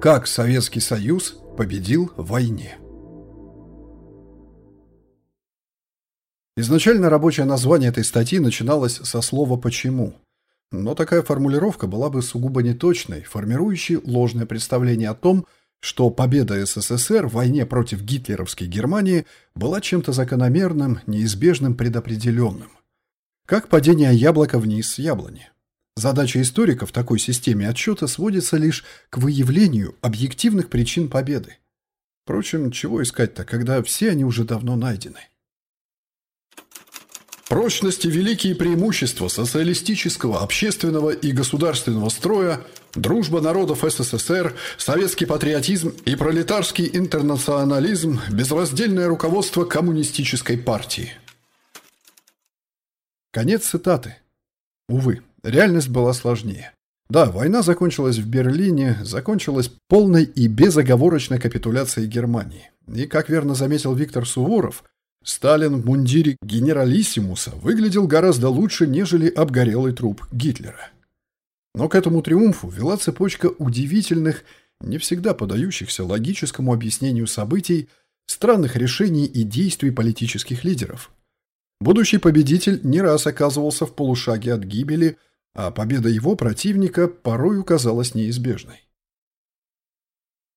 Как Советский Союз победил в войне. Изначально рабочее название этой статьи начиналось со слова «почему». Но такая формулировка была бы сугубо неточной, формирующей ложное представление о том, что победа СССР в войне против гитлеровской Германии была чем-то закономерным, неизбежным, предопределенным. Как падение яблока вниз с яблони. Задача историка в такой системе отчета сводится лишь к выявлению объективных причин победы. Впрочем, чего искать-то, когда все они уже давно найдены? Прочность и великие преимущества социалистического, общественного и государственного строя, дружба народов СССР, советский патриотизм и пролетарский интернационализм, безраздельное руководство коммунистической партии. Конец цитаты. Увы, реальность была сложнее. Да, война закончилась в Берлине, закончилась полной и безоговорочной капитуляцией Германии. И, как верно заметил Виктор Суворов, Сталин в мундире генералиссимуса выглядел гораздо лучше, нежели обгорелый труп Гитлера. Но к этому триумфу вела цепочка удивительных, не всегда подающихся логическому объяснению событий, странных решений и действий политических лидеров. Будущий победитель не раз оказывался в полушаге от гибели, а победа его противника порой казалась неизбежной.